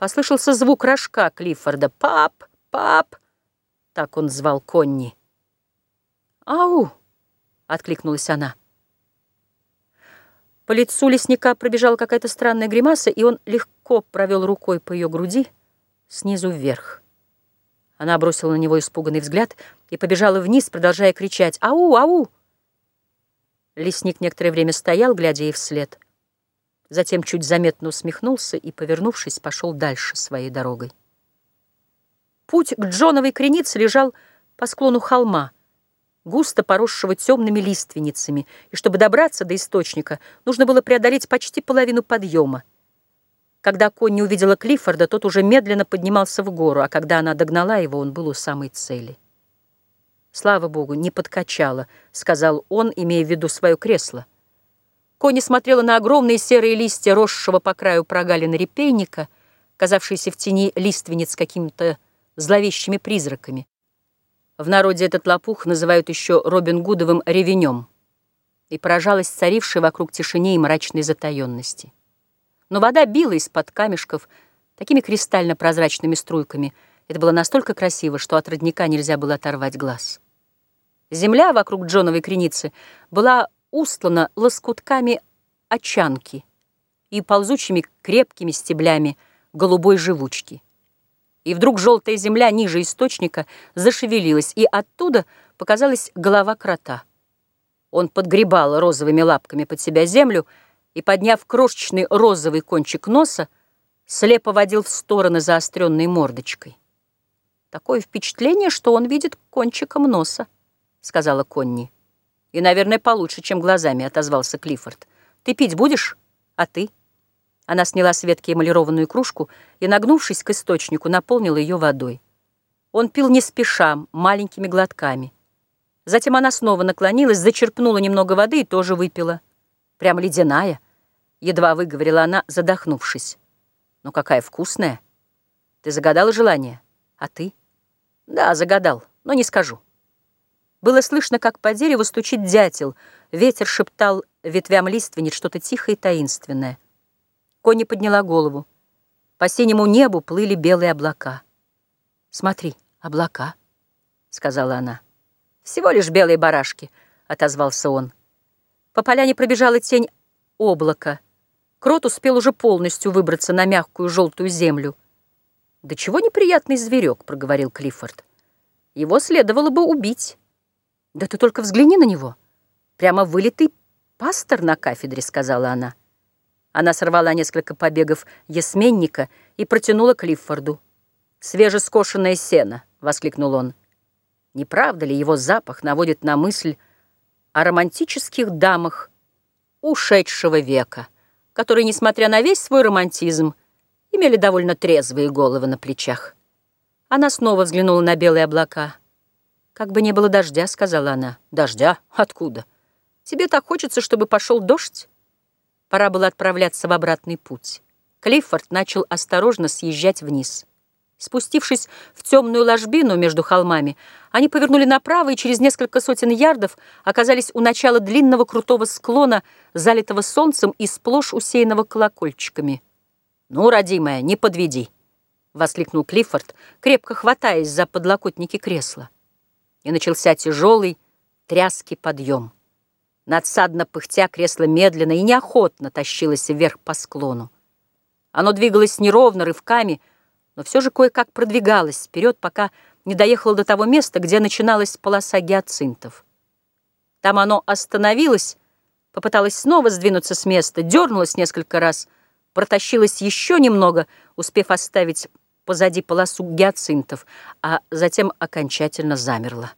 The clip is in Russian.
Послышался звук рожка Клиффорда. «Пап! Пап!» — так он звал Конни. «Ау!» — откликнулась она. По лицу лесника пробежала какая-то странная гримаса, и он легко провел рукой по ее груди снизу вверх. Она бросила на него испуганный взгляд и побежала вниз, продолжая кричать «Ау! Ау!». Лесник некоторое время стоял, глядя ей вслед. Затем чуть заметно усмехнулся и, повернувшись, пошел дальше своей дорогой. Путь к Джоновой кренице лежал по склону холма, густо поросшего темными лиственницами, и чтобы добраться до источника, нужно было преодолеть почти половину подъема. Когда Конни увидела Клиффорда, тот уже медленно поднимался в гору, а когда она догнала его, он был у самой цели. «Слава богу, не подкачала», — сказал он, имея в виду свое кресло. Конни смотрела на огромные серые листья, росшего по краю прогалины репейника, казавшиеся в тени лиственниц какими-то зловещими призраками. В народе этот лопух называют еще Робин Гудовым ревенем и поражалась царившей вокруг тишине и мрачной затаенности но вода била из-под камешков такими кристально-прозрачными струйками. Это было настолько красиво, что от родника нельзя было оторвать глаз. Земля вокруг Джоновой креницы была устлана лоскутками очанки и ползучими крепкими стеблями голубой живучки. И вдруг желтая земля ниже источника зашевелилась, и оттуда показалась голова крота. Он подгребал розовыми лапками под себя землю, и, подняв крошечный розовый кончик носа, слепо водил в стороны заостренной мордочкой. «Такое впечатление, что он видит кончиком носа», — сказала Конни. «И, наверное, получше, чем глазами», — отозвался Клиффорд. «Ты пить будешь? А ты?» Она сняла с ветки эмалированную кружку и, нагнувшись к источнику, наполнила ее водой. Он пил не спеша, маленькими глотками. Затем она снова наклонилась, зачерпнула немного воды и тоже выпила. Прям ледяная, едва выговорила она, задохнувшись. Ну какая вкусная. Ты загадала желание? А ты? Да, загадал, но не скажу. Было слышно, как по дереву стучит дятел. Ветер шептал ветвям лиственниц что-то тихое и таинственное. Кони подняла голову. По синему небу плыли белые облака. «Смотри, облака», — сказала она. «Всего лишь белые барашки», — отозвался он. По поляне пробежала тень облака. Крот успел уже полностью выбраться на мягкую желтую землю. «Да чего неприятный зверек», — проговорил Клиффорд. «Его следовало бы убить». «Да ты только взгляни на него. Прямо вылитый пастор на кафедре», — сказала она. Она сорвала несколько побегов ясменника и протянула Клиффорду. «Свежескошенное сено», — воскликнул он. «Не правда ли его запах наводит на мысль о романтических дамах ушедшего века, которые, несмотря на весь свой романтизм, имели довольно трезвые головы на плечах. Она снова взглянула на белые облака. «Как бы не было дождя», — сказала она. «Дождя? Откуда? Тебе так хочется, чтобы пошел дождь?» Пора было отправляться в обратный путь. Клиффорд начал осторожно съезжать вниз. Спустившись в темную ложбину между холмами, они повернули направо и через несколько сотен ярдов оказались у начала длинного крутого склона, залитого солнцем и сплошь усеянного колокольчиками. «Ну, родимая, не подведи!» — воскликнул Клиффорд, крепко хватаясь за подлокотники кресла. И начался тяжелый, тряский подъем. Надсадно пыхтя кресло медленно и неохотно тащилось вверх по склону. Оно двигалось неровно, рывками, но все же кое-как продвигалась вперед, пока не доехала до того места, где начиналась полоса гиацинтов. Там оно остановилось, попыталась снова сдвинуться с места, дернулась несколько раз, протащилась еще немного, успев оставить позади полосу гиацинтов, а затем окончательно замерла.